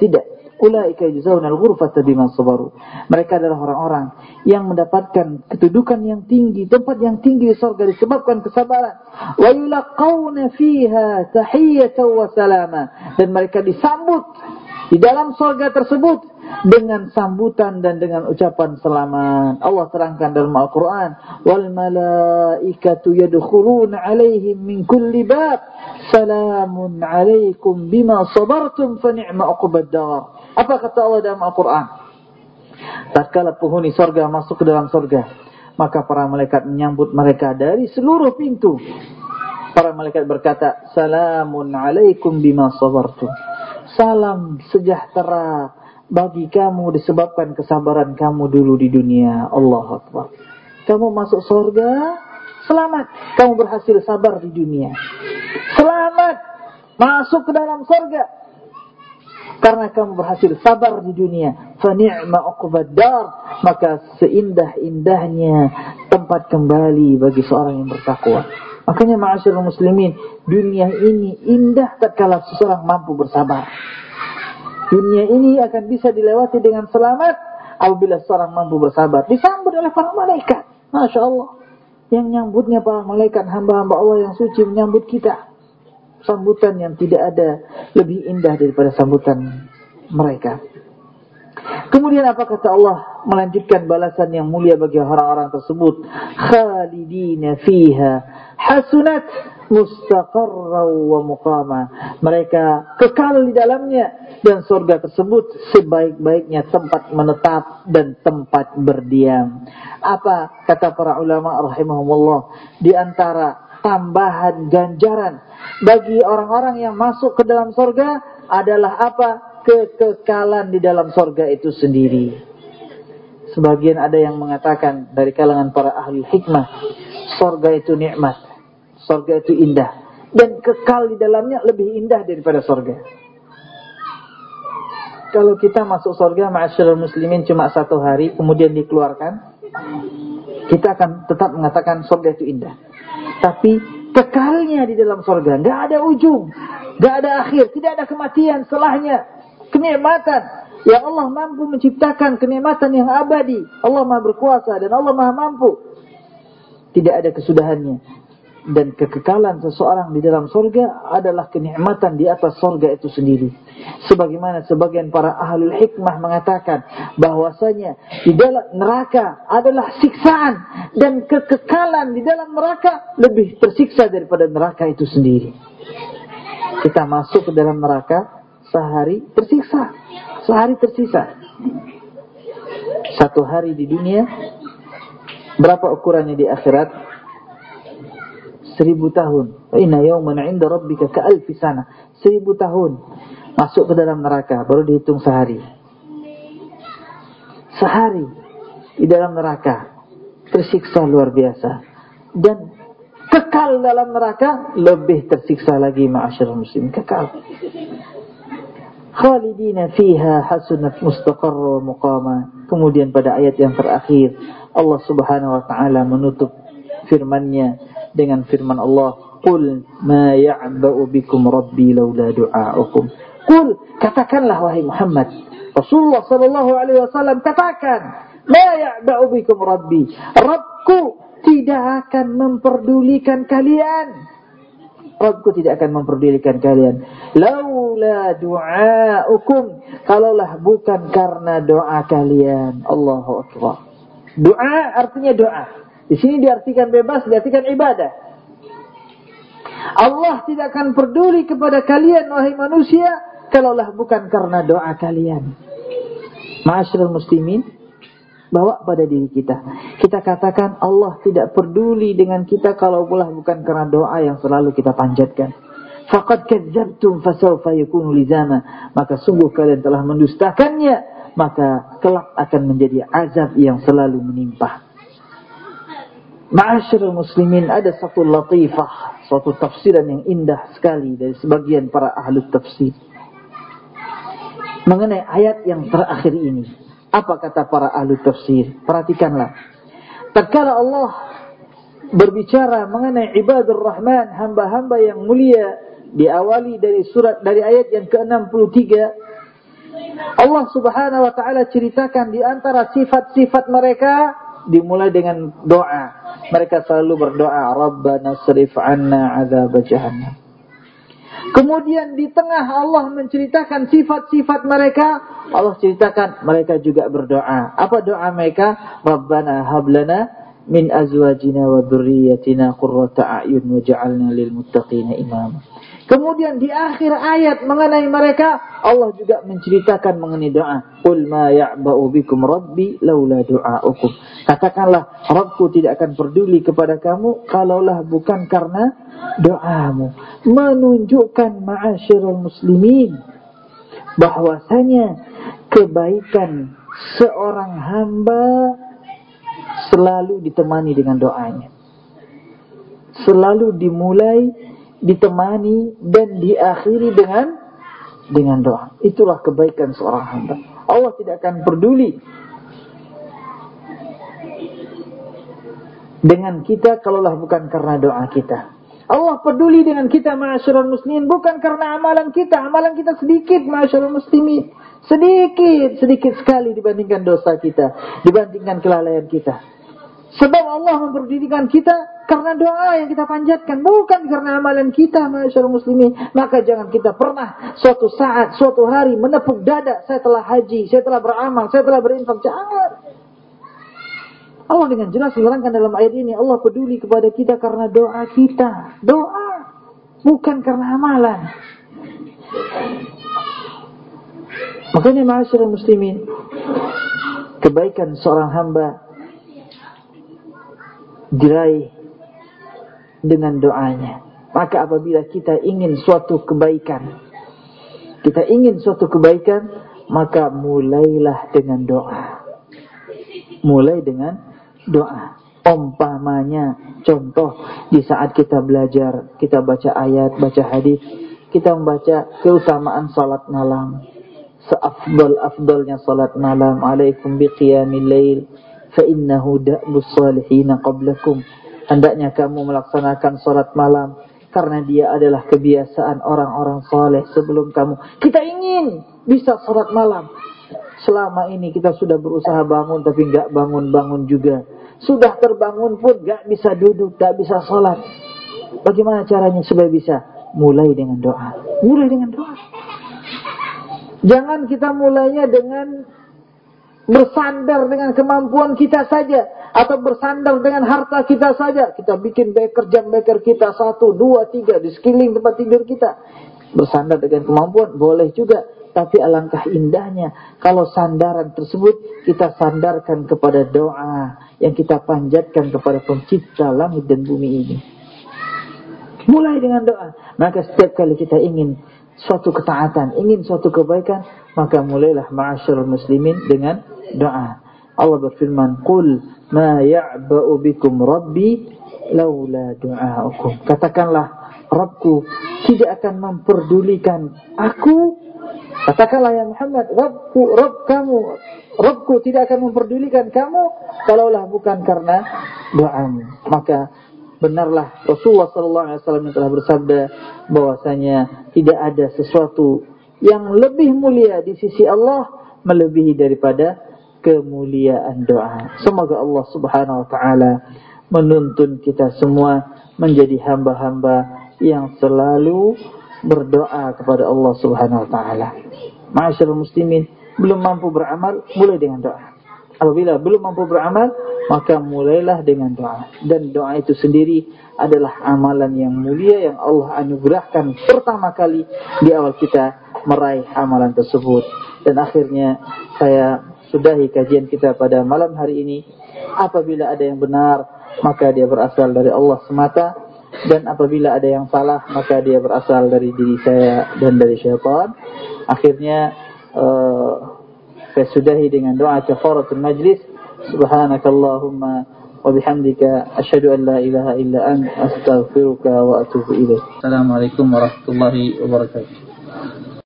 Tidak. Ulaika yujzauna al-ghurfata bima sabaru. Mereka adalah orang-orang yang mendapatkan kedudukan yang tinggi, tempat yang tinggi di surga disebabkan kesabaran. Wa yulaqawna fiha tahiyyatan wa salama. Dan mereka disambut di dalam surga tersebut dengan sambutan dan dengan ucapan selamat. Allah terangkan dalam Al-Quran, wal malaikatu yadkhuluna alaihim min kulli bab, salamun alaikum bima sabartum fa ni'ma uqbad dar. Apa kata Allah dalam Al-Quran? Tatkala penghuni sorga masuk ke dalam sorga, maka para malaikat menyambut mereka dari seluruh pintu. Para malaikat berkata, Salamun alaikum bima sabartum. Salam sejahtera bagi kamu disebabkan kesabaran kamu dulu di dunia. Allah Akbar. Kamu masuk surga, selamat. Kamu berhasil sabar di dunia. Selamat masuk ke dalam surga. Karena kamu berhasil sabar di dunia. Fani'ma uqbadar. Maka seindah-indahnya tempat kembali bagi seorang yang bertakwa. Makanya ma'asyarul muslimin, dunia ini indah tatkala seseorang mampu bersabar. Dunia ini akan bisa dilewati dengan selamat apabila seorang mampu bersabar. Disambut oleh para malaikat. Masya Allah. Yang nyambutnya para malaikat hamba-hamba Allah yang suci menyambut kita. sambutan yang tidak ada lebih indah daripada sambutan mereka. Kemudian apa kata Allah melanjutkan balasan yang mulia bagi orang-orang tersebut? Khalidina fiha hasunat mustaqarra wa muqama. Mereka kekal di dalamnya dan surga tersebut sebaik-baiknya tempat menetap dan tempat berdiam. Apa kata para ulama rahimahumullah di antara tambahan ganjaran bagi orang-orang yang masuk ke dalam surga adalah apa? kekekalan di dalam sorga itu sendiri. Sebagian ada yang mengatakan dari kalangan para ahli hikmah, sorga itu nikmat, sorga itu indah, dan kekal di dalamnya lebih indah daripada sorga. Kalau kita masuk sorga, ma'asyarul muslimin cuma satu hari, kemudian dikeluarkan, kita akan tetap mengatakan sorga itu indah. Tapi kekalnya di dalam sorga, nggak ada ujung, nggak ada akhir, tidak ada kematian setelahnya kenikmatan yang Allah mampu menciptakan kenikmatan yang abadi. Allah Maha berkuasa dan Allah Maha mampu. Tidak ada kesudahannya. Dan kekekalan seseorang di dalam surga adalah kenikmatan di atas surga itu sendiri. Sebagaimana sebagian para ahli hikmah mengatakan bahwasanya di dalam neraka adalah siksaan dan kekekalan di dalam neraka lebih tersiksa daripada neraka itu sendiri. Kita masuk ke dalam neraka sehari tersiksa. Sehari tersisa. Satu hari di dunia, berapa ukurannya di akhirat? Seribu tahun. Inna yawman inda rabbika ka'alfi sana. Seribu tahun. Masuk ke dalam neraka, baru dihitung sehari. Sehari di dalam neraka. Tersiksa luar biasa. Dan kekal dalam neraka, lebih tersiksa lagi ma'asyarul muslim. Kekal khalidina fiha hasunat mustaqarra muqama. Kemudian pada ayat yang terakhir Allah Subhanahu wa taala menutup firman-Nya dengan firman Allah, "Qul ma ya'ba'u bikum rabbi laula du'a'ukum." Qul katakanlah wahai Muhammad, Rasulullah sallallahu alaihi wasallam katakan, "Ma ya'ba'u bikum rabbi." Rabbku tidak akan memperdulikan kalian Rabbku tidak akan memperdulikan kalian. Laula du'aukum. Kalaulah bukan karena doa kalian. Allahu Akbar. Doa artinya doa. Di sini diartikan bebas, diartikan ibadah. Allah tidak akan peduli kepada kalian, wahai manusia, kalaulah bukan karena doa kalian. Ma'asyiral muslimin, bawa pada diri kita. Kita katakan Allah tidak peduli dengan kita kalau pula bukan karena doa yang selalu kita panjatkan. Faqad kadzabtum fasawfa yakunu lizama. Maka sungguh kalian telah mendustakannya, maka kelak akan menjadi azab yang selalu menimpa. Ma'asyiral muslimin ada satu latifah, suatu tafsiran yang indah sekali dari sebagian para ahli tafsir mengenai ayat yang terakhir ini. Apa kata para ahli tafsir? Perhatikanlah. Tatkala Allah berbicara mengenai ibadur rahman, hamba-hamba yang mulia, diawali dari surat dari ayat yang ke-63 Allah Subhanahu wa taala ceritakan di antara sifat-sifat mereka dimulai dengan doa. Mereka selalu berdoa, Rabbana srif 'anna 'adzab jahannam. Kemudian di tengah Allah menceritakan sifat-sifat mereka, Allah ceritakan mereka juga berdoa. Apa doa mereka? Rabbana hablana min azwajina wa dhurriyyatina qurrata a'yun waj'alna lil muttaqina imama. Kemudian di akhir ayat mengenai mereka Allah juga menceritakan mengenai doa. Qul ma ya'ba'u bikum rabbi laula du'aukum. Katakanlah Rabbku tidak akan peduli kepada kamu kalaulah bukan karena doamu. Menunjukkan ma'asyiral muslimin bahwasanya kebaikan seorang hamba selalu ditemani dengan doanya. Selalu dimulai ditemani dan diakhiri dengan dengan doa. Itulah kebaikan seorang hamba. Allah tidak akan peduli dengan kita kalaulah bukan karena doa kita. Allah peduli dengan kita ma'asyiral muslimin bukan karena amalan kita. Amalan kita sedikit ma'asyiral muslimin. Sedikit, sedikit sekali dibandingkan dosa kita, dibandingkan kelalaian kita. Sebab Allah memperdidikan kita karena doa yang kita panjatkan, bukan karena amalan kita, masyarakat muslimin. Maka jangan kita pernah suatu saat, suatu hari menepuk dada, saya telah haji, saya telah beramal, saya telah berinfak. Jangan. Allah dengan jelas menerangkan dalam ayat ini, Allah peduli kepada kita karena doa kita. Doa, bukan karena amalan. Makanya masyarakat muslimin, kebaikan seorang hamba diraih dengan doanya. Maka apabila kita ingin suatu kebaikan, kita ingin suatu kebaikan, maka mulailah dengan doa. Mulai dengan doa. Umpamanya, contoh di saat kita belajar, kita baca ayat, baca hadis, kita membaca keutamaan salat malam. Seafdal-afdalnya salat malam. Alaikum biqiyamil lail فَإِنَّهُ دَعْبُ الصَّالِحِينَ قَبْلَكُمْ Hendaknya kamu melaksanakan solat malam karena dia adalah kebiasaan orang-orang soleh sebelum kamu. Kita ingin bisa solat malam. Selama ini kita sudah berusaha bangun tapi nggak bangun-bangun juga. Sudah terbangun pun nggak bisa duduk, nggak bisa sholat. Bagaimana caranya supaya bisa? Mulai dengan doa. Mulai dengan doa. Jangan kita mulainya dengan bersandar dengan kemampuan kita saja. Atau bersandar dengan harta kita saja. Kita bikin beker jam beker kita satu dua tiga. Di sekeliling tempat tidur kita. Bersandar dengan kemampuan. Boleh juga. Tapi alangkah indahnya. Kalau sandaran tersebut kita sandarkan kepada doa yang kita panjatkan kepada pencipta langit dan bumi ini. Mulai dengan doa. Maka setiap kali kita ingin suatu ketaatan ingin suatu kebaikan maka mulailah ma'asyar muslimin dengan doa. Allah berfirman, "Qul ma ya'ba'u bikum rabbi laula du'aukum." Katakanlah, Rabbku tidak akan memperdulikan aku. Katakanlah ya Muhammad, Rabbku, Rabb kamu, Rabbku tidak akan memperdulikan kamu kalaulah bukan karena doamu. Maka benarlah Rasulullah sallallahu alaihi wasallam telah bersabda bahwasanya tidak ada sesuatu yang lebih mulia di sisi Allah melebihi daripada kemuliaan doa. Semoga Allah Subhanahu wa taala menuntun kita semua menjadi hamba-hamba yang selalu berdoa kepada Allah Subhanahu wa taala. Masyaallah muslimin, belum mampu beramal, mulai dengan doa. Apabila belum mampu beramal, maka mulailah dengan doa. Dan doa itu sendiri adalah amalan yang mulia yang Allah anugerahkan pertama kali di awal kita meraih amalan tersebut. Dan akhirnya saya sudahi kajian kita pada malam hari ini. Apabila ada yang benar, maka dia berasal dari Allah semata. Dan apabila ada yang salah, maka dia berasal dari diri saya dan dari syaitan. Akhirnya, uh, saya sudahi dengan doa kafaratul majlis. Subhanakallahumma wa bihamdika asyhadu an la ilaha illa anta astaghfiruka wa atubu ilaik. Assalamualaikum warahmatullahi wabarakatuh.